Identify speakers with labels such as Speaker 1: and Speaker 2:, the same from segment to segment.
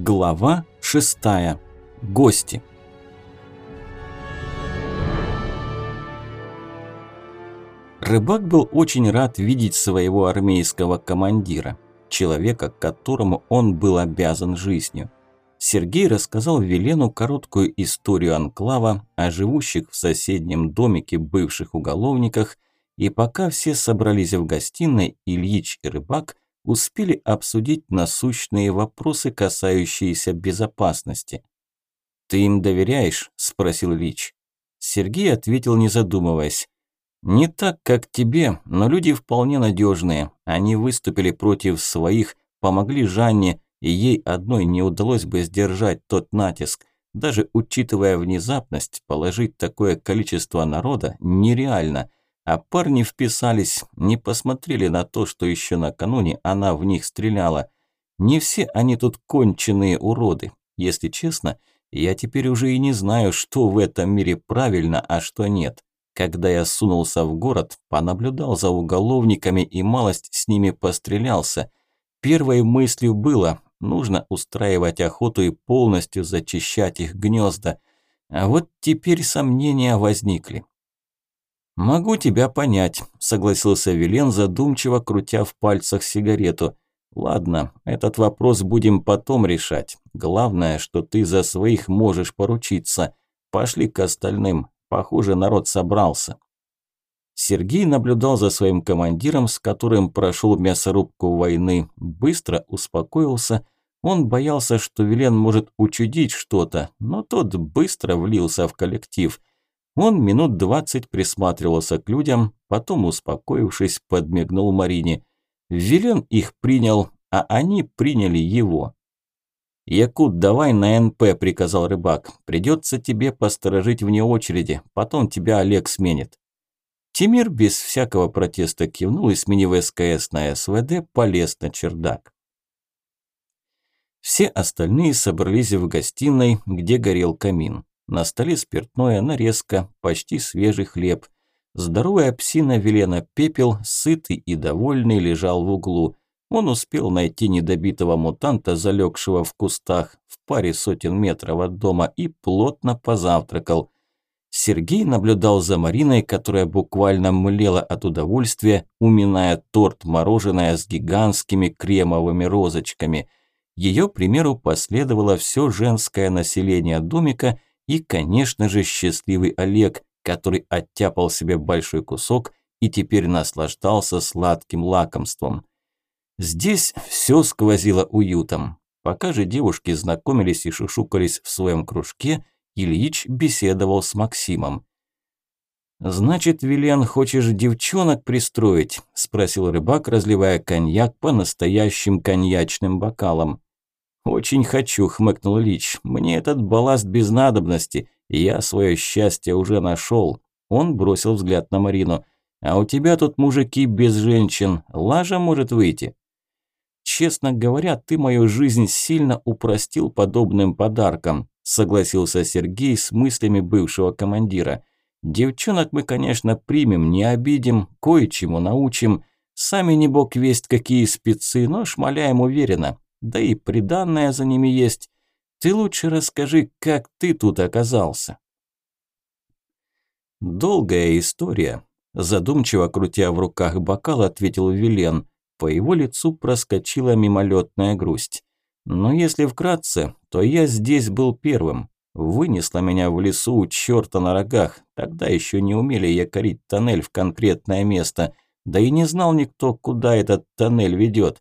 Speaker 1: Глава шестая. Гости. Рыбак был очень рад видеть своего армейского командира, человека, которому он был обязан жизнью. Сергей рассказал Велену короткую историю анклава о живущих в соседнем домике бывших уголовниках, и пока все собрались в гостиной, Ильич и Рыбак – успели обсудить насущные вопросы, касающиеся безопасности. «Ты им доверяешь?» – спросил Лич. Сергей ответил, не задумываясь. «Не так, как тебе, но люди вполне надежные. Они выступили против своих, помогли Жанне, и ей одной не удалось бы сдержать тот натиск. Даже учитывая внезапность, положить такое количество народа нереально. А парни вписались, не посмотрели на то, что еще накануне она в них стреляла. Не все они тут конченые уроды. Если честно, я теперь уже и не знаю, что в этом мире правильно, а что нет. Когда я сунулся в город, понаблюдал за уголовниками и малость с ними пострелялся. Первой мыслью было, нужно устраивать охоту и полностью зачищать их гнезда. А вот теперь сомнения возникли. «Могу тебя понять», – согласился Вилен, задумчиво крутя в пальцах сигарету. «Ладно, этот вопрос будем потом решать. Главное, что ты за своих можешь поручиться. Пошли к остальным. Похоже, народ собрался». Сергей наблюдал за своим командиром, с которым прошел мясорубку войны, быстро успокоился. Он боялся, что Вилен может учудить что-то, но тот быстро влился в коллектив – он минут двадцать присматривался к людям, потом, успокоившись, подмигнул Марине. Велен их принял, а они приняли его. «Якут, давай на НП», – приказал рыбак. «Придется тебе посторожить вне очереди, потом тебя Олег сменит». Тимир без всякого протеста кивнул и, сменив СКС на СВД, полез на чердак. Все остальные собрались в гостиной, где горел камин. На столе спиртное, нарезка, почти свежий хлеб. Здоровая псина Велена Пепел, сытый и довольный, лежал в углу. Он успел найти недобитого мутанта, залегшего в кустах, в паре сотен метров от дома, и плотно позавтракал. Сергей наблюдал за Мариной, которая буквально млела от удовольствия, уминая торт-мороженое с гигантскими кремовыми розочками. Ее примеру последовало все женское население домика – и, конечно же, счастливый Олег, который оттяпал себе большой кусок и теперь наслаждался сладким лакомством. Здесь все сквозило уютом. Пока же девушки знакомились и шушукались в своем кружке, Ильич беседовал с Максимом. «Значит, Вилен, хочешь девчонок пристроить?» – спросил рыбак, разливая коньяк по настоящим коньячным бокалам. «Очень хочу», – хмыкнул Лич. «Мне этот балласт без надобности. Я свое счастье уже нашел». Он бросил взгляд на Марину. «А у тебя тут мужики без женщин. Лажа может выйти». «Честно говоря, ты мою жизнь сильно упростил подобным подарком», – согласился Сергей с мыслями бывшего командира. «Девчонок мы, конечно, примем, не обидим, кое-чему научим. Сами не бог весть какие спецы, но шмаляем уверенно да и приданное за ними есть. Ты лучше расскажи, как ты тут оказался». «Долгая история», – задумчиво крутя в руках бокал, ответил Вилен. По его лицу проскочила мимолетная грусть. «Но если вкратце, то я здесь был первым. Вынесла меня в лесу у черта на рогах. Тогда еще не умели якорить тоннель в конкретное место. Да и не знал никто, куда этот тоннель ведет.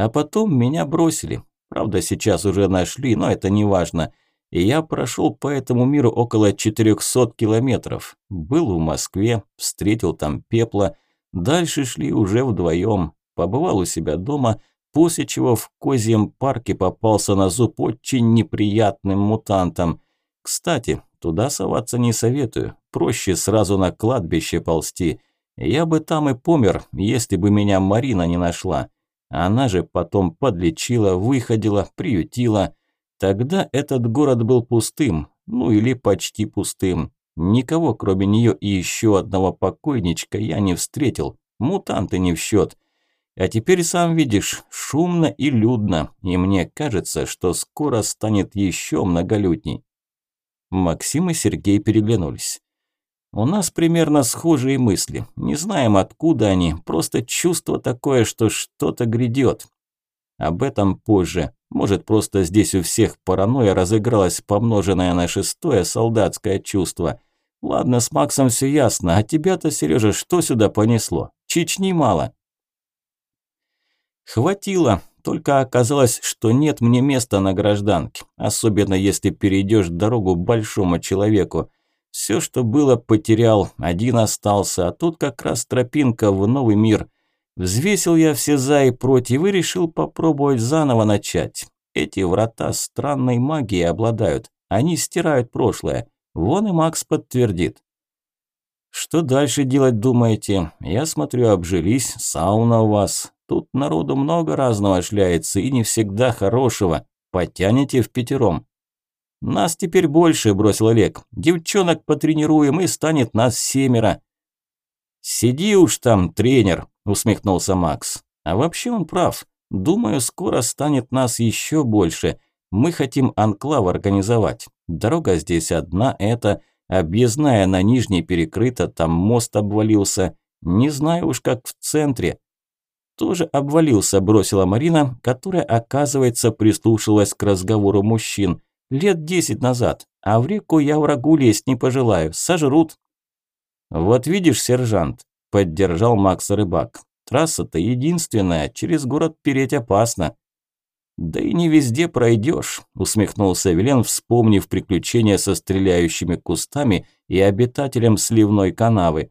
Speaker 1: А потом меня бросили. Правда, сейчас уже нашли, но это не важно. И я прошел по этому миру около 400 километров. Был в Москве, встретил там пепла. Дальше шли уже вдвоем. Побывал у себя дома, после чего в Козьем парке попался на зуб очень неприятным мутантам. Кстати, туда соваться не советую. Проще сразу на кладбище ползти. Я бы там и помер, если бы меня Марина не нашла. Она же потом подлечила, выходила, приютила. Тогда этот город был пустым, ну или почти пустым. Никого, кроме нее и еще одного покойничка, я не встретил. Мутанты не в счет. А теперь сам видишь, шумно и людно, и мне кажется, что скоро станет еще многолюдней. Максим и Сергей переглянулись. У нас примерно схожие мысли. Не знаем, откуда они, просто чувство такое, что что-то грядет. Об этом позже. Может, просто здесь у всех паранойя разыгралась, помноженная на шестое солдатское чувство. Ладно, с Максом все ясно, а тебя-то, Сережа, что сюда понесло? Чечни мало. Хватило, только оказалось, что нет мне места на гражданке, особенно если перейдешь дорогу большому человеку. Все, что было, потерял, один остался, а тут как раз тропинка в новый мир. Взвесил я все за и против и решил попробовать заново начать. Эти врата странной магией обладают, они стирают прошлое. Вон и Макс подтвердит. Что дальше делать думаете? Я смотрю, обжились, сауна у вас. Тут народу много разного шляется и не всегда хорошего. Потянете в пятером. «Нас теперь больше», – бросил Олег. «Девчонок потренируем, и станет нас семеро». «Сиди уж там, тренер», – усмехнулся Макс. «А вообще он прав. Думаю, скоро станет нас еще больше. Мы хотим анклав организовать. Дорога здесь одна, это объездная на Нижней перекрыта, там мост обвалился. Не знаю уж, как в центре». «Тоже обвалился», – бросила Марина, которая, оказывается, прислушалась к разговору мужчин – Лет десять назад. А в реку я врагу лезть не пожелаю. Сожрут. Вот видишь, сержант, поддержал Макса рыбак. Трасса-то единственная, через город переть опасно. Да и не везде пройдешь, усмехнулся Велен, вспомнив приключения со стреляющими кустами и обитателем сливной канавы.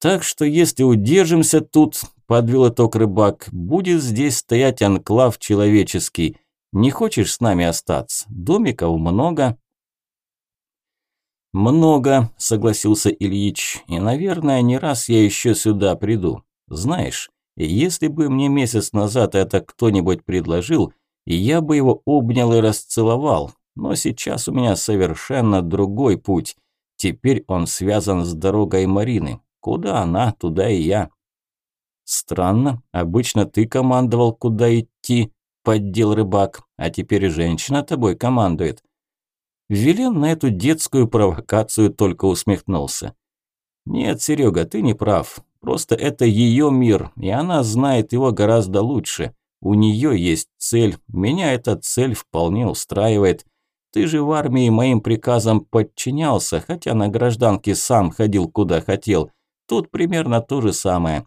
Speaker 1: Так что если удержимся тут, подвел итог рыбак, будет здесь стоять анклав человеческий – не хочешь с нами остаться? Домиков много». «Много», – согласился Ильич, – «и, наверное, не раз я еще сюда приду. Знаешь, если бы мне месяц назад это кто-нибудь предложил, я бы его обнял и расцеловал, но сейчас у меня совершенно другой путь. Теперь он связан с дорогой Марины. Куда она, туда и я». «Странно, обычно ты командовал, куда идти», поддел рыбак, а теперь женщина тобой командует. Велен на эту детскую провокацию только усмехнулся. Нет, Серега, ты не прав. Просто это ее мир, и она знает его гораздо лучше. У нее есть цель, меня эта цель вполне устраивает. Ты же в армии моим приказам подчинялся, хотя на гражданке сам ходил куда хотел. Тут примерно то же самое.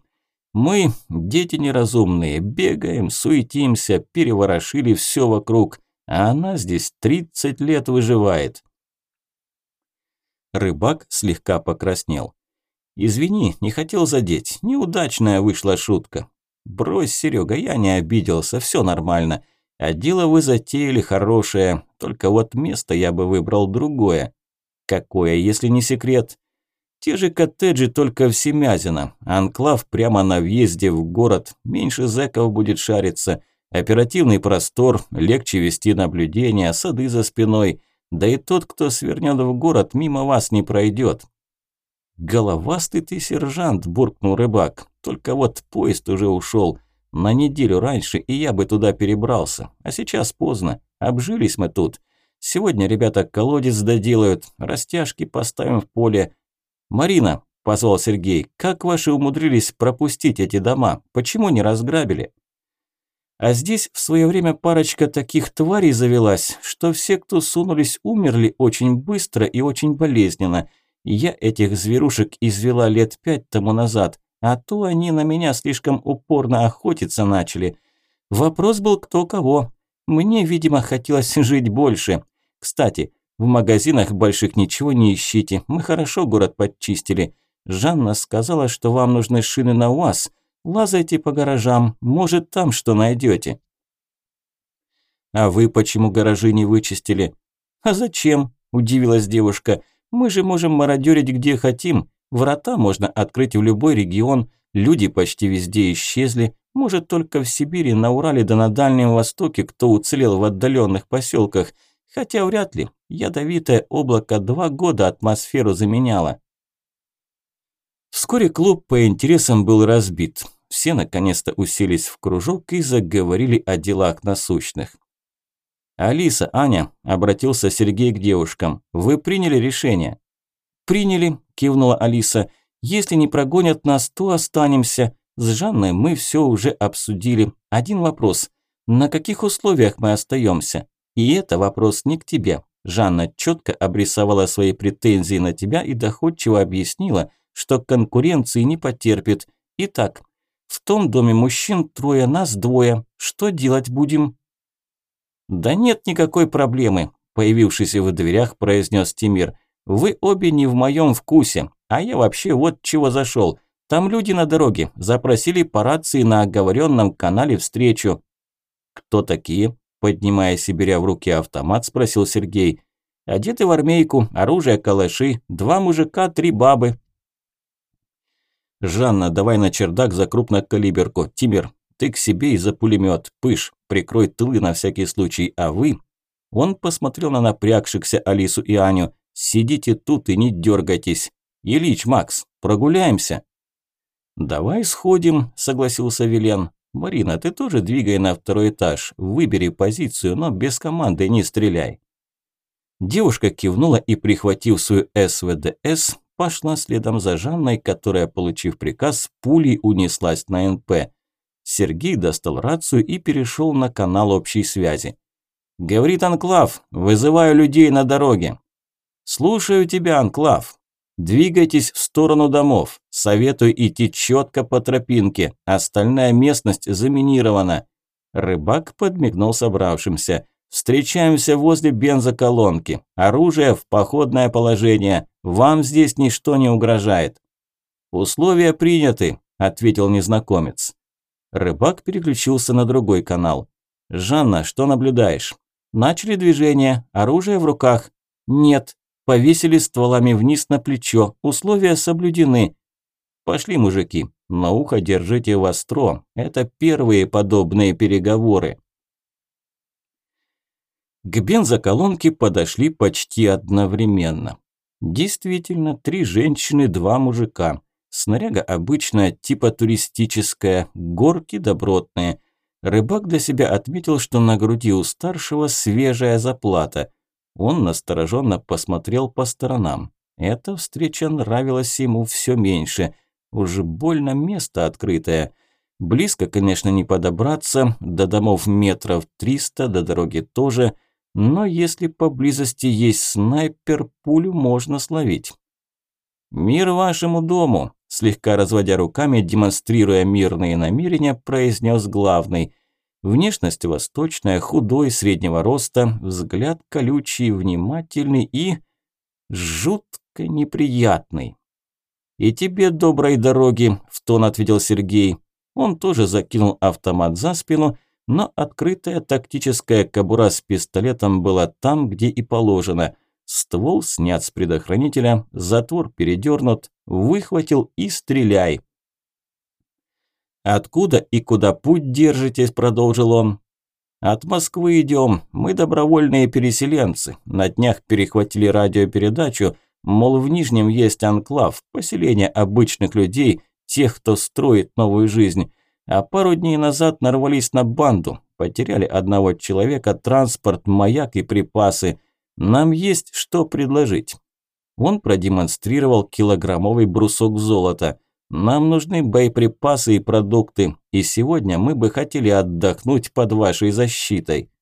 Speaker 1: Мы, дети неразумные, бегаем, суетимся, переворошили все вокруг, а она здесь 30 лет выживает. Рыбак слегка покраснел. «Извини, не хотел задеть, неудачная вышла шутка. Брось, Серега, я не обиделся, все нормально. А дело вы затеяли хорошее, только вот место я бы выбрал другое. Какое, если не секрет?» Те же коттеджи, только в Семязино. Анклав прямо на въезде в город. Меньше зэков будет шариться. Оперативный простор, легче вести наблюдения, сады за спиной. Да и тот, кто свернет в город, мимо вас не пройдет. «Головастый ты, сержант», – буркнул рыбак. «Только вот поезд уже ушел. На неделю раньше, и я бы туда перебрался. А сейчас поздно. Обжились мы тут. Сегодня ребята колодец доделают, растяжки поставим в поле, «Марина», – позвал Сергей, – «как ваши умудрились пропустить эти дома? Почему не разграбили?» А здесь в свое время парочка таких тварей завелась, что все, кто сунулись, умерли очень быстро и очень болезненно. Я этих зверушек извела лет пять тому назад, а то они на меня слишком упорно охотиться начали. Вопрос был кто кого. Мне, видимо, хотелось жить больше. Кстати, в магазинах больших ничего не ищите. Мы хорошо город подчистили. Жанна сказала, что вам нужны шины на УАЗ. Лазайте по гаражам, может, там что найдете. А вы почему гаражи не вычистили? А зачем? Удивилась девушка. Мы же можем мародерить где хотим. Врата можно открыть в любой регион. Люди почти везде исчезли. Может, только в Сибири, на Урале да на Дальнем Востоке кто уцелел в отдаленных поселках – Хотя вряд ли. Ядовитое облако два года атмосферу заменяло. Вскоре клуб по интересам был разбит. все наконец-то уселись в кружок и заговорили о делах насущных. «Алиса, Аня», – обратился Сергей к девушкам, – «вы приняли решение?» «Приняли», – кивнула Алиса. «Если не прогонят нас, то останемся. С Жанной мы все уже обсудили. Один вопрос. На каких условиях мы остаемся? И это вопрос не к тебе. Жанна четко обрисовала свои претензии на тебя и доходчиво объяснила, что конкуренции не потерпит. Итак, в том доме мужчин трое, нас двое. Что делать будем?» «Да нет никакой проблемы», – появившись в дверях, произнес Тимир. «Вы обе не в моем вкусе, а я вообще вот чего зашел. Там люди на дороге, запросили по рации на оговоренном канале встречу». «Кто такие?» – поднимая и беря в руки автомат, спросил Сергей. «Одеты в армейку, оружие, калаши, два мужика, три бабы». «Жанна, давай на чердак за крупнокалиберку. Тимир, ты к себе и за пулемет. Пыш, прикрой тылы на всякий случай, а вы...» Он посмотрел на напрягшихся Алису и Аню. «Сидите тут и не дергайтесь. Ильич, Макс, прогуляемся?» «Давай сходим», – согласился Вилен. «Марина, ты тоже двигай на второй этаж. Выбери позицию, но без команды не стреляй». Девушка кивнула и, прихватив свою СВДС, пошла следом за Жанной, которая, получив приказ, пулей унеслась на НП. Сергей достал рацию и перешел на канал общей связи. «Говорит Анклав, вызываю людей на дороге». «Слушаю тебя, Анклав. Двигайтесь в сторону домов. Советую идти четко по тропинке. Остальная местность заминирована». Рыбак подмигнул собравшимся. «Встречаемся возле бензоколонки. Оружие в походное положение. Вам здесь ничто не угрожает». «Условия приняты», – ответил незнакомец. Рыбак переключился на другой канал. «Жанна, что наблюдаешь?» «Начали движение. Оружие в руках?» «Нет. Повесили стволами вниз на плечо. Условия соблюдены». «Пошли, мужики. На ухо держите востро. Это первые подобные переговоры». К бензоколонке подошли почти одновременно. Действительно, три женщины, два мужика. Снаряга обычная, типа туристическая, горки добротные. Рыбак для себя отметил, что на груди у старшего свежая заплата. Он настороженно посмотрел по сторонам. Эта встреча нравилась ему все меньше. Уже больно место открытое. Близко, конечно, не подобраться, до домов метров триста, до дороги тоже, но если поблизости есть снайпер, пулю можно словить. «Мир вашему дому!» слегка разводя руками, демонстрируя мирные намерения, произнес главный. Внешность восточная, худой, среднего роста, взгляд колючий, внимательный и... жутко неприятный. «И тебе доброй дороги», – в тон ответил Сергей. Он тоже закинул автомат за спину, но открытая тактическая кобура с пистолетом была там, где и положено – Ствол снят с предохранителя, затвор передернут, выхватил и стреляй. «Откуда и куда путь держитесь?» – продолжил он. «От Москвы идем. Мы добровольные переселенцы. На днях перехватили радиопередачу, мол, в Нижнем есть анклав, поселение обычных людей, тех, кто строит новую жизнь. А пару дней назад нарвались на банду, потеряли одного человека, транспорт, маяк и припасы. Нам есть что предложить. Он продемонстрировал килограммовый брусок золота. Нам нужны боеприпасы и продукты, и сегодня мы бы хотели отдохнуть под вашей защитой.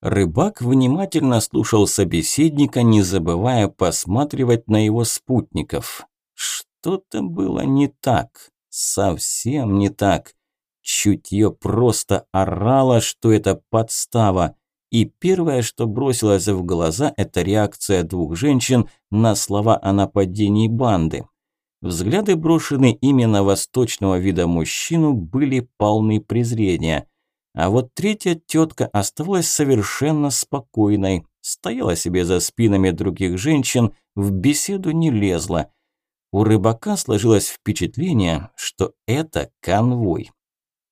Speaker 1: Рыбак внимательно слушал собеседника, не забывая посматривать на его спутников. Что-то было не так, совсем не так. Чутье просто орало, что это подстава. И первое, что бросилось в глаза, это реакция двух женщин на слова о нападении банды. Взгляды, брошенные именно восточного вида мужчину, были полны презрения. А вот третья тетка оставалась совершенно спокойной, стояла себе за спинами других женщин, в беседу не лезла. У рыбака сложилось впечатление, что это конвой.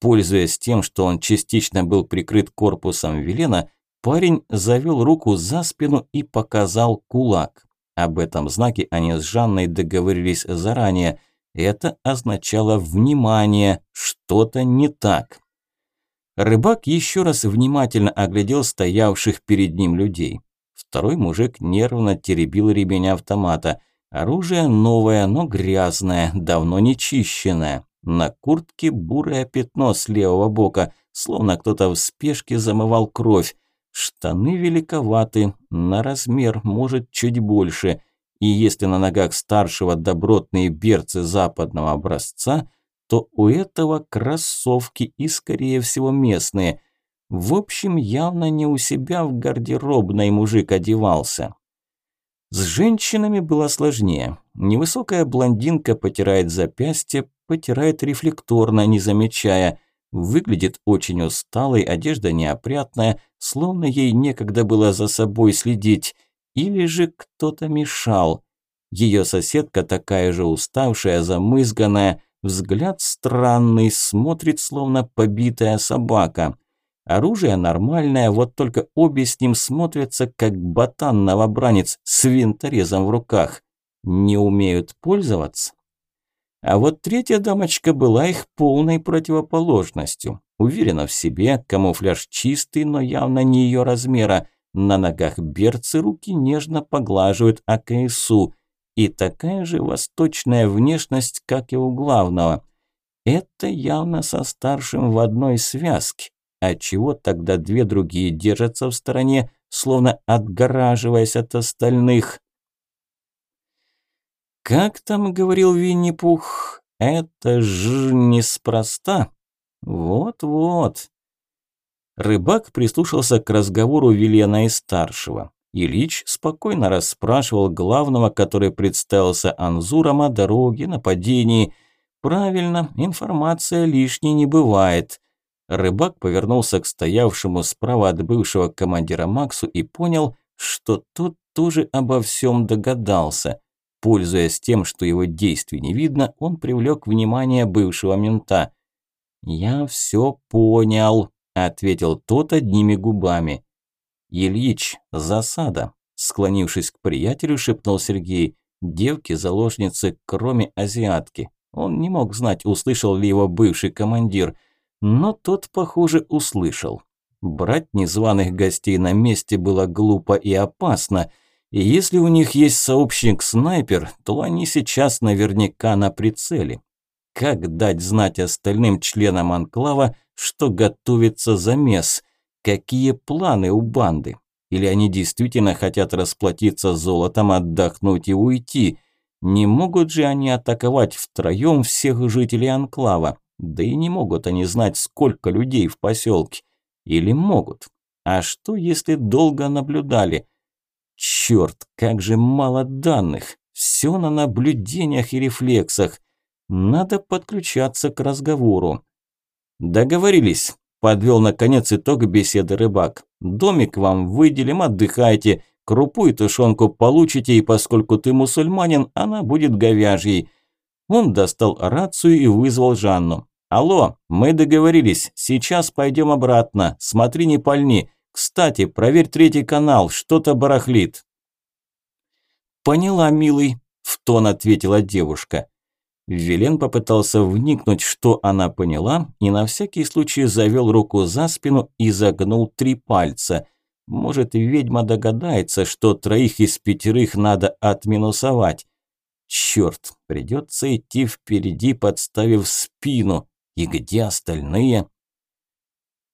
Speaker 1: Пользуясь тем, что он частично был прикрыт корпусом Велена, Парень завел руку за спину и показал кулак. Об этом знаке они с Жанной договорились заранее. Это означало внимание, что-то не так. Рыбак еще раз внимательно оглядел стоявших перед ним людей. Второй мужик нервно теребил ремень автомата. Оружие новое, но грязное, давно не чищенное. На куртке бурое пятно с левого бока, словно кто-то в спешке замывал кровь. Штаны великоваты, на размер, может, чуть больше. И если на ногах старшего добротные берцы западного образца, то у этого кроссовки и, скорее всего, местные. В общем, явно не у себя в гардеробной мужик одевался. С женщинами было сложнее. Невысокая блондинка потирает запястье, потирает рефлекторно, не замечая. Выглядит очень усталой, одежда неопрятная, словно ей некогда было за собой следить. Или же кто-то мешал. Ее соседка такая же уставшая, замызганная, взгляд странный, смотрит словно побитая собака. Оружие нормальное, вот только обе с ним смотрятся, как ботан-новобранец с винторезом в руках. Не умеют пользоваться? А вот третья дамочка была их полной противоположностью. Уверена в себе, камуфляж чистый, но явно не ее размера. На ногах берцы руки нежно поглаживают АКСУ. И такая же восточная внешность, как и у главного. Это явно со старшим в одной связке. А чего тогда две другие держатся в стороне, словно отгораживаясь от остальных? Как там говорил Винни-Пух, это ж неспроста. Вот-вот. Рыбак прислушался к разговору Велена и старшего. Ильич спокойно расспрашивал главного, который представился Анзуром о дороге, нападении. Правильно, информация лишней не бывает. Рыбак повернулся к стоявшему справа от бывшего командира Максу и понял, что тот тоже обо всем догадался. Пользуясь тем, что его действий не видно, он привлек внимание бывшего мента. «Я все понял», – ответил тот одними губами. «Ильич, засада», – склонившись к приятелю, шепнул Сергей. «Девки-заложницы, кроме азиатки». Он не мог знать, услышал ли его бывший командир – но тот, похоже, услышал. Брать незваных гостей на месте было глупо и опасно, и если у них есть сообщник-снайпер, то они сейчас наверняка на прицеле. Как дать знать остальным членам анклава, что готовится замес? Какие планы у банды? Или они действительно хотят расплатиться золотом, отдохнуть и уйти? Не могут же они атаковать втроем всех жителей анклава? Да и не могут они знать, сколько людей в поселке. Или могут? А что, если долго наблюдали? Черт, как же мало данных. Все на наблюдениях и рефлексах. Надо подключаться к разговору. Договорились. Подвел наконец итог беседы рыбак. Домик вам выделим, отдыхайте. Крупу и тушенку получите, и поскольку ты мусульманин, она будет говяжьей. Он достал рацию и вызвал Жанну. «Алло, мы договорились, сейчас пойдем обратно, смотри не пальни. Кстати, проверь третий канал, что-то барахлит». «Поняла, милый», – в тон ответила девушка. Велен попытался вникнуть, что она поняла, и на всякий случай завел руку за спину и загнул три пальца. Может, ведьма догадается, что троих из пятерых надо отминусовать. Черт, придется идти впереди, подставив спину. И где остальные?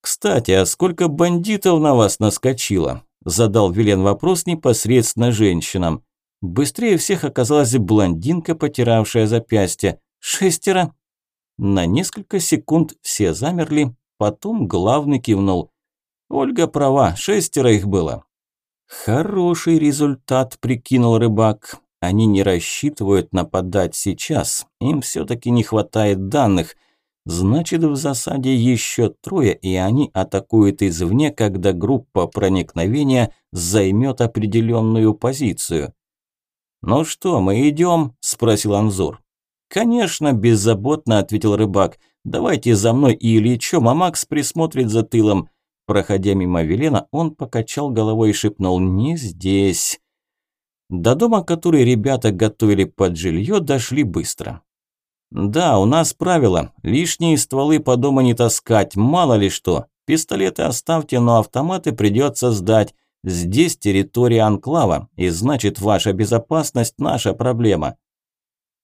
Speaker 1: Кстати, а сколько бандитов на вас наскочило? Задал Вилен вопрос непосредственно женщинам. Быстрее всех оказалась блондинка, потиравшая запястье. Шестеро. На несколько секунд все замерли, потом главный кивнул. Ольга права, шестеро их было. Хороший результат, прикинул рыбак. Они не рассчитывают нападать сейчас. Им все-таки не хватает данных. Значит, в засаде еще трое, и они атакуют извне, когда группа проникновения займет определенную позицию. «Ну что, мы идем?» – спросил Анзур. «Конечно», – беззаботно ответил рыбак. «Давайте за мной и Ильичом, а Макс присмотрит за тылом». Проходя мимо Велена, он покачал головой и шепнул «Не здесь». До дома, который ребята готовили под жилье, дошли быстро. «Да, у нас правило. Лишние стволы по дому не таскать, мало ли что. Пистолеты оставьте, но автоматы придется сдать. Здесь территория анклава, и значит ваша безопасность – наша проблема».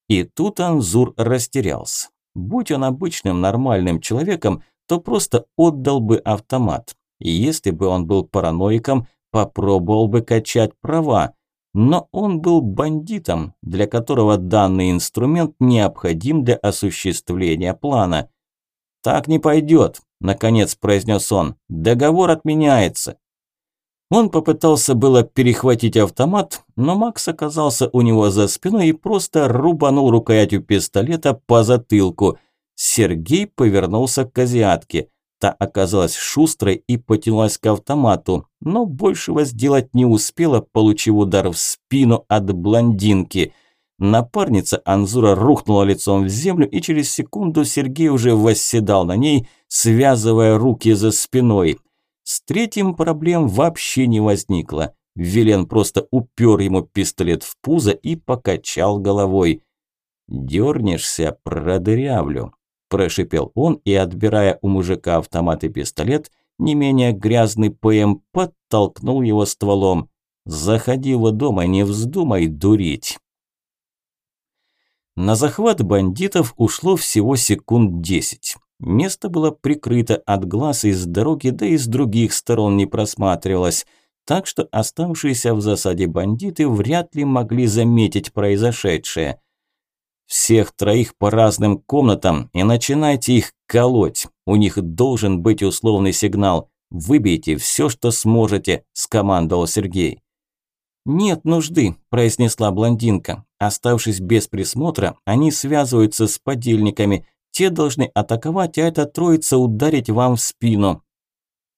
Speaker 1: И тут Анзур растерялся. Будь он обычным нормальным человеком, то просто отдал бы автомат. И если бы он был параноиком, попробовал бы качать права. Но он был бандитом, для которого данный инструмент необходим для осуществления плана. «Так не пойдет», – наконец произнес он. «Договор отменяется». Он попытался было перехватить автомат, но Макс оказался у него за спиной и просто рубанул рукоятью пистолета по затылку. Сергей повернулся к азиатке. Та оказалась шустрой и потянулась к автомату, но большего сделать не успела, получив удар в спину от блондинки. Напарница Анзура рухнула лицом в землю, и через секунду Сергей уже восседал на ней, связывая руки за спиной. С третьим проблем вообще не возникло. Вилен просто упер ему пистолет в пузо и покачал головой. «Дернешься, продырявлю», – прошипел он и, отбирая у мужика автомат и пистолет, не менее грязный ПМ подтолкнул его стволом. «Заходи в дом, и не вздумай дурить». На захват бандитов ушло всего секунд десять. Место было прикрыто от глаз из дороги, да и с других сторон не просматривалось, так что оставшиеся в засаде бандиты вряд ли могли заметить произошедшее. Всех троих по разным комнатам и начинайте их колоть. У них должен быть условный сигнал. Выбейте все, что сможете, скомандовал Сергей. «Нет нужды», – произнесла блондинка. Оставшись без присмотра, они связываются с подельниками, те должны атаковать, а эта троица ударить вам в спину.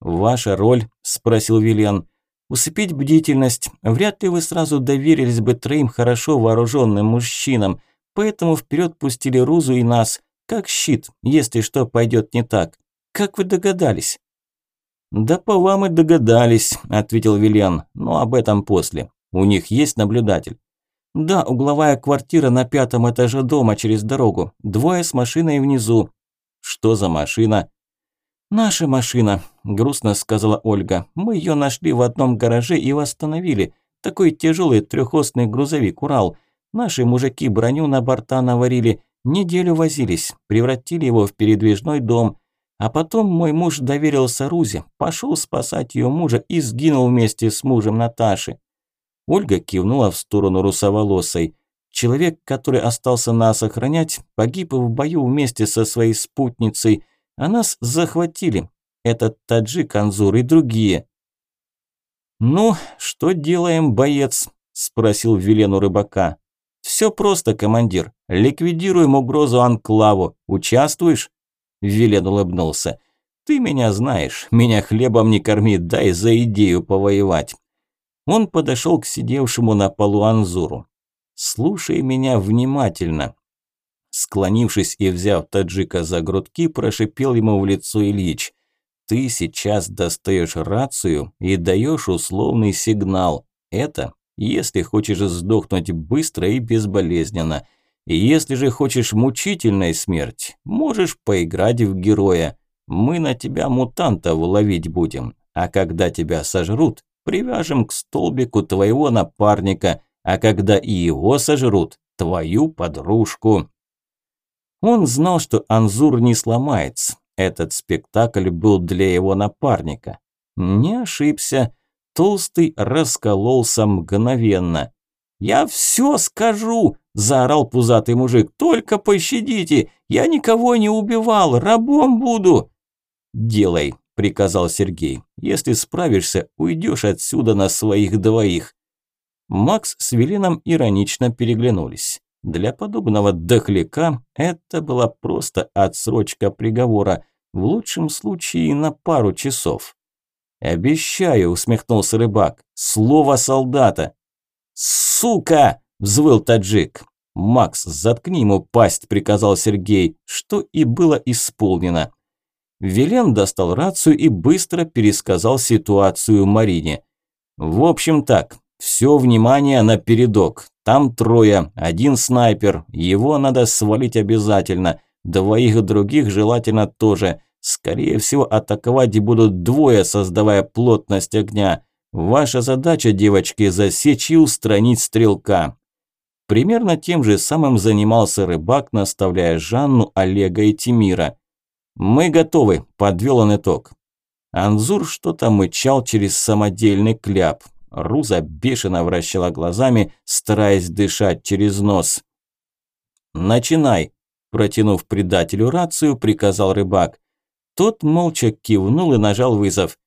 Speaker 1: «Ваша роль?» – спросил Виллиан. «Усыпить бдительность. Вряд ли вы сразу доверились бы троим хорошо вооруженным мужчинам, поэтому вперед пустили Рузу и нас, как щит, если что пойдет не так. Как вы догадались?» «Да по вам и догадались», – ответил Виллиан, – «но об этом после. У них есть наблюдатель». «Да, угловая квартира на пятом этаже дома через дорогу. Двое с машиной внизу». «Что за машина?» «Наша машина», – грустно сказала Ольга. «Мы ее нашли в одном гараже и восстановили. Такой тяжелый трехосный грузовик «Урал». Наши мужики броню на борта наварили. Неделю возились, превратили его в передвижной дом. А потом мой муж доверился Рузе, пошел спасать ее мужа и сгинул вместе с мужем Наташи. Ольга кивнула в сторону русоволосой. Человек, который остался нас охранять, погиб в бою вместе со своей спутницей, а нас захватили. Этот таджик, Анзур и другие. «Ну, что делаем, боец?» – спросил Велену рыбака. «Все просто, командир. Ликвидируем угрозу Анклаву. Участвуешь?» Велен улыбнулся. «Ты меня знаешь. Меня хлебом не корми, дай за идею повоевать. Он подошел к сидевшему на полу Анзуру. «Слушай меня внимательно». Склонившись и взяв таджика за грудки, прошипел ему в лицо Ильич. «Ты сейчас достаешь рацию и даешь условный сигнал. Это если хочешь сдохнуть быстро и безболезненно. И если же хочешь мучительной смерти, можешь поиграть в героя. Мы на тебя мутантов ловить будем, а когда тебя сожрут, Привяжем к столбику твоего напарника, а когда и его сожрут, твою подружку. Он знал, что Анзур не сломается. Этот спектакль был для его напарника. Не ошибся. Толстый раскололся мгновенно. «Я все скажу!» – заорал пузатый мужик. «Только пощадите! Я никого не убивал! Рабом буду!» «Делай!» – приказал Сергей. «Если справишься, уйдешь отсюда на своих двоих». Макс с Велином иронично переглянулись. Для подобного дохляка это была просто отсрочка приговора, в лучшем случае на пару часов. «Обещаю», – усмехнулся рыбак, – «слово солдата». «Сука!» – взвыл таджик. «Макс, заткни ему пасть», – приказал Сергей, что и было исполнено. Велен достал рацию и быстро пересказал ситуацию Марине. «В общем так, все внимание на передок. Там трое, один снайпер, его надо свалить обязательно, двоих других желательно тоже. Скорее всего, атаковать будут двое, создавая плотность огня. Ваша задача, девочки, засечь и устранить стрелка. Примерно тем же самым занимался рыбак, наставляя Жанну, Олега и Тимира. «Мы готовы», – подвел он итог. Анзур что-то мычал через самодельный кляп. Руза бешено вращала глазами, стараясь дышать через нос. «Начинай», – протянув предателю рацию, приказал рыбак. Тот молча кивнул и нажал вызов.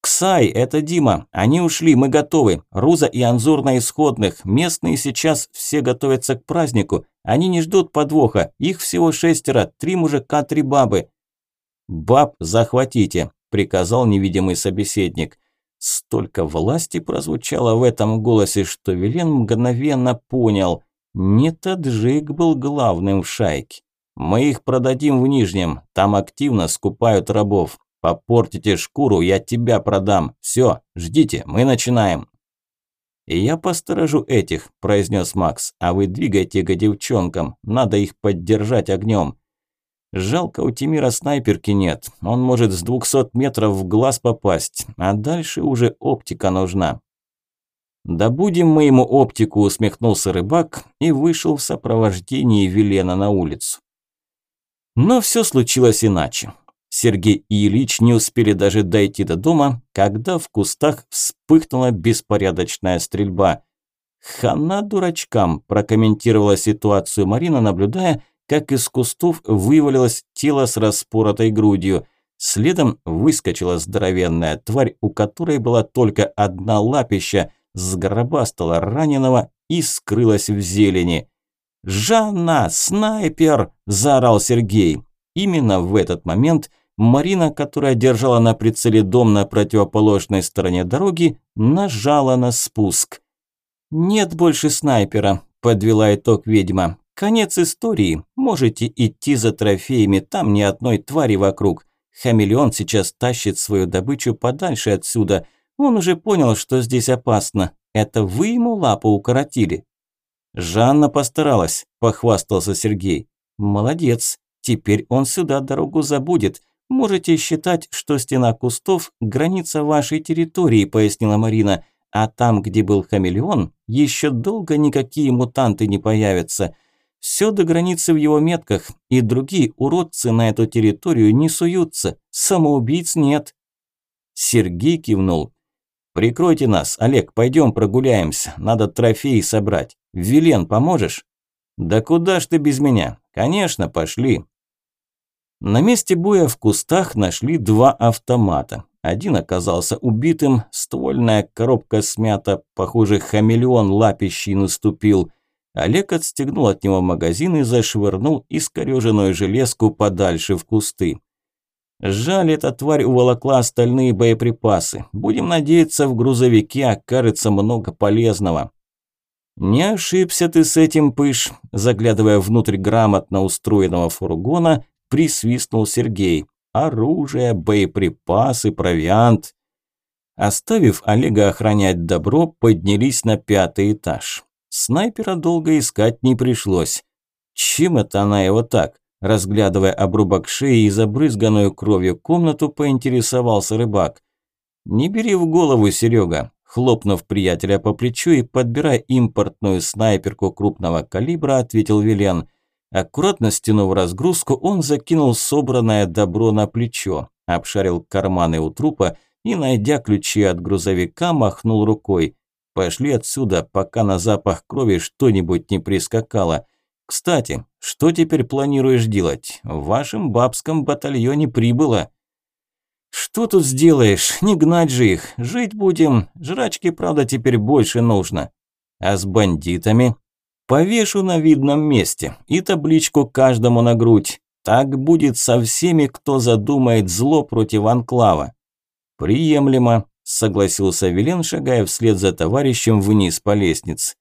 Speaker 1: «Ксай, это Дима. Они ушли, мы готовы. Руза и Анзур на исходных. Местные сейчас все готовятся к празднику. Они не ждут подвоха. Их всего шестеро. Три мужика, три бабы». «Баб захватите», – приказал невидимый собеседник. Столько власти прозвучало в этом голосе, что Велен мгновенно понял. Не Таджик был главным в шайке. Мы их продадим в Нижнем, там активно скупают рабов. Попортите шкуру, я тебя продам. Все, ждите, мы начинаем. «Я посторожу этих», – произнес Макс, – «а вы двигайте к девчонкам, надо их поддержать огнем». Жалко, у Тимира снайперки нет, он может с двухсот метров в глаз попасть, а дальше уже оптика нужна. «Да будем мы ему оптику», – усмехнулся рыбак и вышел в сопровождении Велена на улицу. Но все случилось иначе. Сергей и Ильич не успели даже дойти до дома, когда в кустах вспыхнула беспорядочная стрельба. «Хана дурачкам», – прокомментировала ситуацию Марина, наблюдая, как из кустов вывалилось тело с распоротой грудью. Следом выскочила здоровенная тварь, у которой была только одна лапища, сгробастала раненого и скрылась в зелени. «Жанна, снайпер!» – заорал Сергей. Именно в этот момент Марина, которая держала на прицеле дом на противоположной стороне дороги, нажала на спуск. «Нет больше снайпера», – подвела итог ведьма. «Конец истории. Можете идти за трофеями, там ни одной твари вокруг. Хамелеон сейчас тащит свою добычу подальше отсюда. Он уже понял, что здесь опасно. Это вы ему лапу укоротили». «Жанна постаралась», – похвастался Сергей. «Молодец. Теперь он сюда дорогу забудет. «Можете считать, что стена кустов – граница вашей территории», – пояснила Марина. «А там, где был хамелеон, еще долго никакие мутанты не появятся. Все до границы в его метках, и другие уродцы на эту территорию не суются. Самоубийц нет». Сергей кивнул. «Прикройте нас, Олег, пойдем прогуляемся. Надо трофеи собрать. Вилен, поможешь?» «Да куда ж ты без меня? Конечно, пошли. На месте боя в кустах нашли два автомата. Один оказался убитым, ствольная коробка смята, похоже, хамелеон лапищий наступил. Олег отстегнул от него магазин и зашвырнул искорёженную железку подальше в кусты. Жаль, эта тварь уволокла остальные боеприпасы. Будем надеяться, в грузовике окажется много полезного. Не ошибся ты с этим, Пыш. Заглядывая внутрь грамотно устроенного фургона, присвистнул Сергей. Оружие, боеприпасы, провиант. Оставив Олега охранять добро, поднялись на пятый этаж. Снайпера долго искать не пришлось. Чем это она его так? Разглядывая обрубок шеи и забрызганную кровью комнату, поинтересовался рыбак. «Не бери в голову, Серега!» Хлопнув приятеля по плечу и подбирая импортную снайперку крупного калибра, ответил Вилен – Аккуратно стянув разгрузку, он закинул собранное добро на плечо, обшарил карманы у трупа и, найдя ключи от грузовика, махнул рукой. «Пошли отсюда, пока на запах крови что-нибудь не прискакало. Кстати, что теперь планируешь делать? В вашем бабском батальоне прибыло». «Что тут сделаешь? Не гнать же их. Жить будем. Жрачки, правда, теперь больше нужно. А с бандитами?» Повешу на видном месте и табличку каждому на грудь. Так будет со всеми, кто задумает зло против анклава. Приемлемо, согласился Велен, шагая вслед за товарищем вниз по лестнице.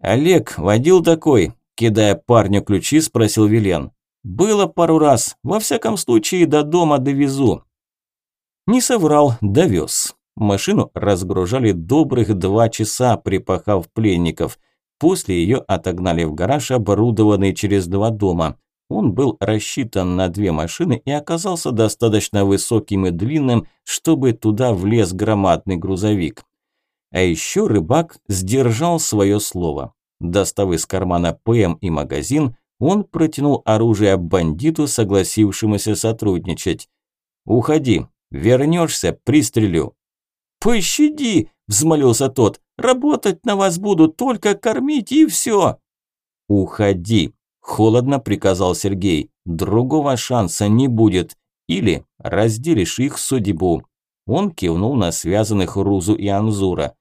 Speaker 1: Олег водил такой, кидая парню ключи, спросил Велен. Было пару раз, во всяком случае до дома довезу. Не соврал, довез. Машину разгружали добрых два часа, припахав пленников – После ее отогнали в гараж, оборудованный через два дома. Он был рассчитан на две машины и оказался достаточно высоким и длинным, чтобы туда влез громадный грузовик. А еще рыбак сдержал свое слово. Достав из кармана ПМ и магазин, он протянул оружие бандиту, согласившемуся сотрудничать. «Уходи, вернешься, пристрелю». «Пощади!» – взмолился тот. «Работать на вас буду, только кормить и все!» «Уходи!» – холодно приказал Сергей. «Другого шанса не будет. Или разделишь их судьбу». Он кивнул на связанных Рузу и Анзура.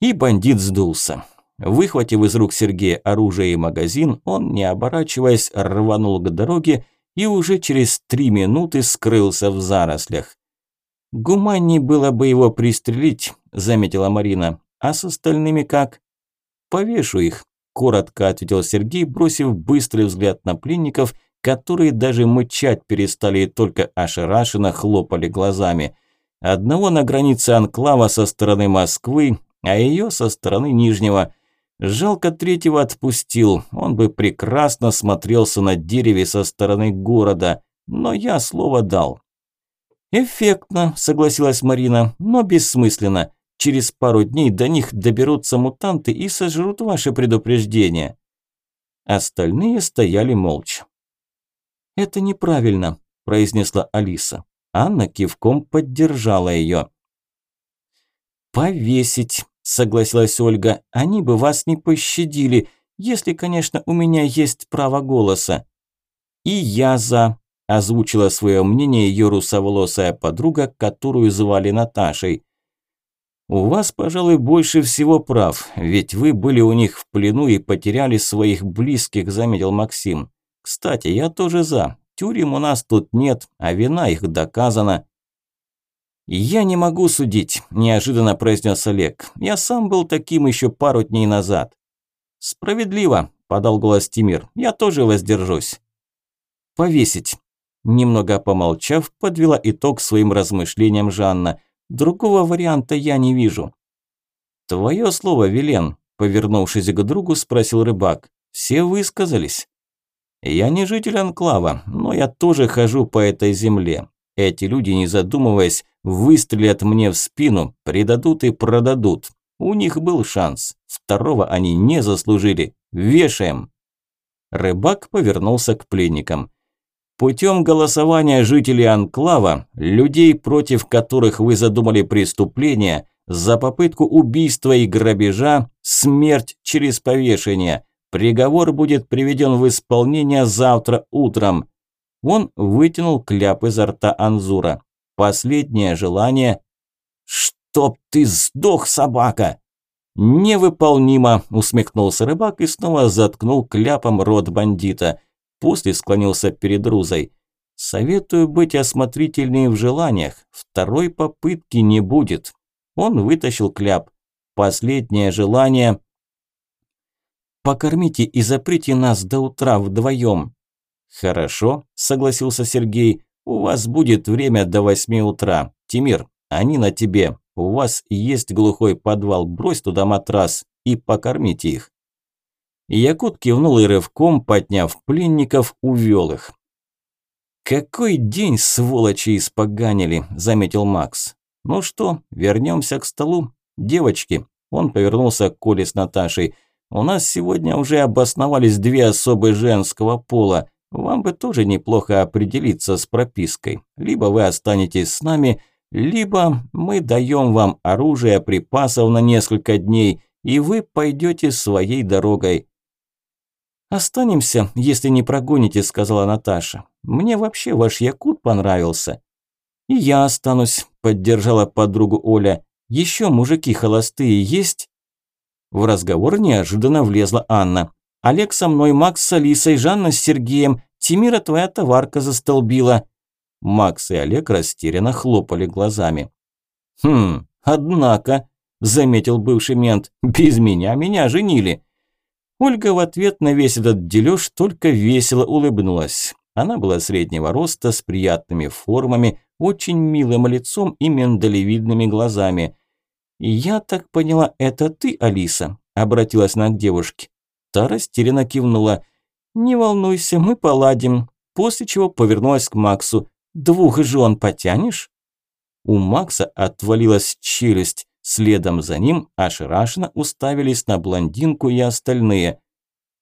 Speaker 1: И бандит сдулся. Выхватив из рук Сергея оружие и магазин, он, не оборачиваясь, рванул к дороге и уже через три минуты скрылся в зарослях. «Гуманней было бы его пристрелить», – заметила Марина. «А с остальными как?» «Повешу их», – коротко ответил Сергей, бросив быстрый взгляд на пленников, которые даже мычать перестали и только ошарашенно хлопали глазами. Одного на границе анклава со стороны Москвы, а ее со стороны Нижнего – Жалко третьего отпустил, он бы прекрасно смотрелся на дереве со стороны города, но я слово дал. «Эффектно», – согласилась Марина, – «но бессмысленно. Через пару дней до них доберутся мутанты и сожрут ваше предупреждение». Остальные стояли молча. «Это неправильно», – произнесла Алиса. Анна кивком поддержала ее. «Повесить», согласилась Ольга. Они бы вас не пощадили, если, конечно, у меня есть право голоса. И я за, озвучила свое мнение ее русоволосая подруга, которую звали Наташей. У вас, пожалуй, больше всего прав, ведь вы были у них в плену и потеряли своих близких, заметил Максим. Кстати, я тоже за. Тюрем у нас тут нет, а вина их доказана. «Я не могу судить», – неожиданно произнес Олег. «Я сам был таким еще пару дней назад». «Справедливо», – подал голос Тимир. «Я тоже воздержусь». «Повесить». Немного помолчав, подвела итог своим размышлениям Жанна. «Другого варианта я не вижу». «Твое слово, Вилен», – повернувшись к другу, спросил рыбак. «Все высказались». «Я не житель Анклава, но я тоже хожу по этой земле. Эти люди, не задумываясь, выстрелят мне в спину, предадут и продадут. У них был шанс. Второго они не заслужили. Вешаем. Рыбак повернулся к пленникам. Путем голосования жителей Анклава, людей, против которых вы задумали преступление, за попытку убийства и грабежа, смерть через повешение. Приговор будет приведен в исполнение завтра утром. Он вытянул кляп изо рта Анзура. Последнее желание «Чтоб ты сдох, собака!» «Невыполнимо!» – усмехнулся рыбак и снова заткнул кляпом рот бандита. После склонился перед Рузой. «Советую быть осмотрительнее в желаниях. Второй попытки не будет». Он вытащил кляп. «Последнее желание...» «Покормите и заприте нас до утра вдвоем», «Хорошо», – согласился Сергей. «У вас будет время до восьми утра. Тимир, они на тебе. У вас есть глухой подвал, брось туда матрас и покормите их». Якут кивнул и рывком, подняв пленников, увел их. «Какой день, сволочи, испоганили», – заметил Макс. «Ну что, вернемся к столу? Девочки», – он повернулся к Коле с Наташей. «У нас сегодня уже обосновались две особы женского пола. Вам бы тоже неплохо определиться с пропиской. Либо вы останетесь с нами, либо мы даем вам оружие, припасов на несколько дней, и вы пойдете своей дорогой. «Останемся, если не прогоните», – сказала Наташа. «Мне вообще ваш якут понравился». «И я останусь», – поддержала подругу Оля. «Еще мужики холостые есть?» В разговор неожиданно влезла Анна. Олег со мной, Макс с Алисой, Жанна с Сергеем. Тимира твоя товарка застолбила». Макс и Олег растерянно хлопали глазами. «Хм, однако», – заметил бывший мент, – «без меня меня женили». Ольга в ответ на весь этот дележ только весело улыбнулась. Она была среднего роста, с приятными формами, очень милым лицом и миндалевидными глазами. «Я так поняла, это ты, Алиса?» обратилась она к девушке. Та растерянно кивнула. «Не волнуйся, мы поладим». После чего повернулась к Максу. «Двух жен потянешь?» У Макса отвалилась челюсть. Следом за ним ошарашенно уставились на блондинку и остальные.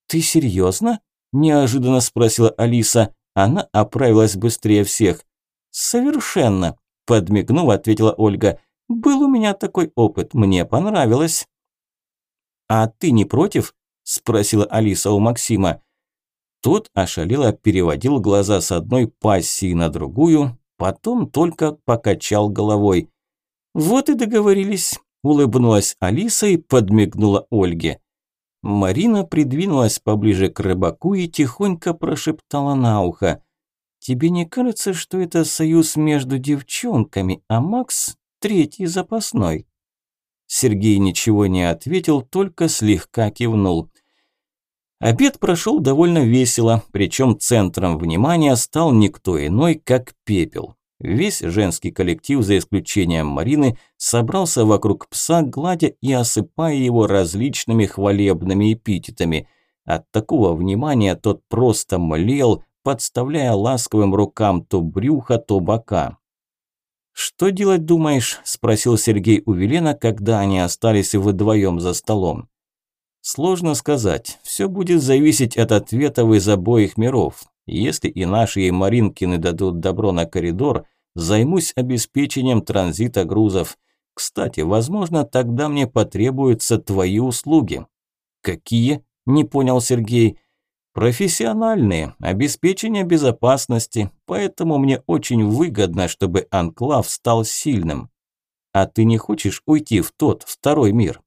Speaker 1: «Ты серьезно?» – неожиданно спросила Алиса. Она оправилась быстрее всех. «Совершенно», – подмигнув, ответила Ольга. «Был у меня такой опыт, мне понравилось». «А ты не против?» – спросила Алиса у Максима. Тот ошалело переводил глаза с одной пассии на другую, потом только покачал головой. «Вот и договорились», – улыбнулась Алиса и подмигнула Ольге. Марина придвинулась поближе к рыбаку и тихонько прошептала на ухо. «Тебе не кажется, что это союз между девчонками, а Макс – третий запасной?» Сергей ничего не ответил, только слегка кивнул. Обед прошел довольно весело, причем центром внимания стал никто иной, как пепел. Весь женский коллектив, за исключением Марины, собрался вокруг пса, гладя и осыпая его различными хвалебными эпитетами. От такого внимания тот просто млел, подставляя ласковым рукам то брюхо, то бока. «Что делать, думаешь?» – спросил Сергей у Велена, когда они остались вдвоем за столом. «Сложно сказать. Все будет зависеть от ответов из обоих миров. Если и наши, и Маринкины дадут добро на коридор, займусь обеспечением транзита грузов. Кстати, возможно, тогда мне потребуются твои услуги». «Какие?» – не понял Сергей. «Профессиональные, обеспечение безопасности, поэтому мне очень выгодно, чтобы Анклав стал сильным. А ты не хочешь уйти в тот, второй мир?»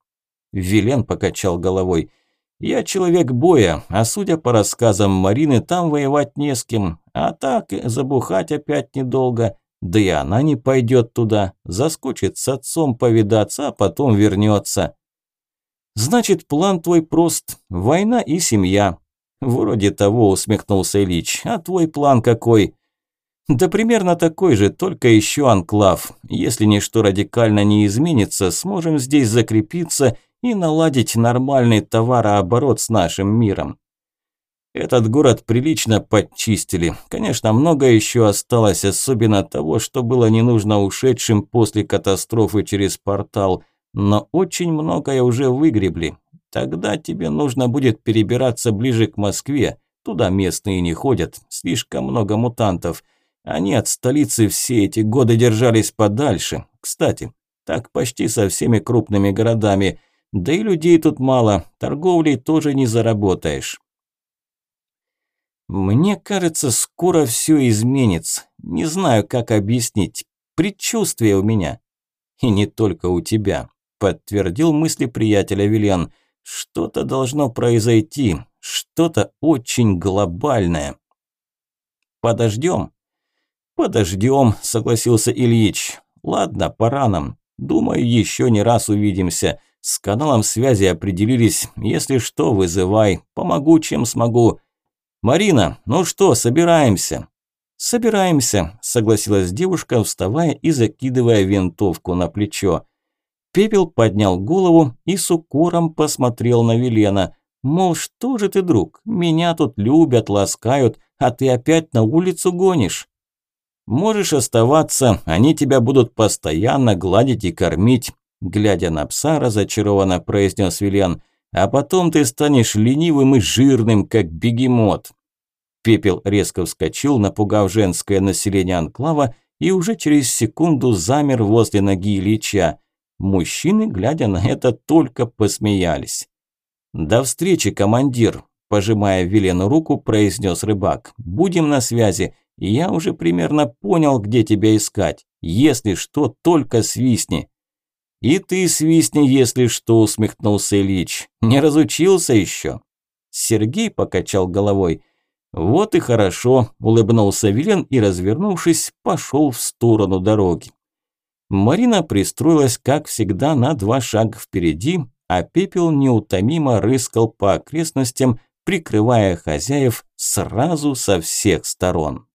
Speaker 1: Вилен покачал головой – я человек боя, а судя по рассказам Марины, там воевать не с кем. А так, забухать опять недолго. Да и она не пойдет туда. Заскочит с отцом повидаться, а потом вернется. Значит, план твой прост. Война и семья. Вроде того, усмехнулся Ильич. А твой план какой? Да примерно такой же, только еще анклав. Если ничто радикально не изменится, сможем здесь закрепиться и наладить нормальный товарооборот с нашим миром. Этот город прилично подчистили. Конечно, много еще осталось, особенно того, что было не нужно ушедшим после катастрофы через портал, но очень многое уже выгребли. Тогда тебе нужно будет перебираться ближе к Москве. Туда местные не ходят, слишком много мутантов. Они от столицы все эти годы держались подальше. Кстати, так почти со всеми крупными городами – да и людей тут мало, торговлей тоже не заработаешь. Мне кажется, скоро все изменится. Не знаю, как объяснить. Предчувствие у меня. И не только у тебя, подтвердил мысли приятеля Вильян. Что-то должно произойти, что-то очень глобальное. Подождем. Подождем, согласился Ильич. Ладно, пора нам. Думаю, еще не раз увидимся. С каналом связи определились. Если что, вызывай. Помогу, чем смогу. Марина, ну что, собираемся? Собираемся, согласилась девушка, вставая и закидывая винтовку на плечо. Пепел поднял голову и с укором посмотрел на Велена. Мол, что же ты, друг, меня тут любят, ласкают, а ты опять на улицу гонишь. Можешь оставаться, они тебя будут постоянно гладить и кормить. Глядя на пса, разочарованно произнес Вильян. «А потом ты станешь ленивым и жирным, как бегемот». Пепел резко вскочил, напугав женское население анклава, и уже через секунду замер возле ноги Ильича. Мужчины, глядя на это, только посмеялись. «До встречи, командир!» – пожимая Велену руку, произнес рыбак. «Будем на связи. Я уже примерно понял, где тебя искать. Если что, только свистни». «И ты свистни, если что», – усмехнулся Ильич. «Не разучился еще?» Сергей покачал головой. «Вот и хорошо», – улыбнулся Вилен и, развернувшись, пошел в сторону дороги. Марина пристроилась, как всегда, на два шага впереди, а пепел неутомимо рыскал по окрестностям, прикрывая хозяев сразу со всех сторон.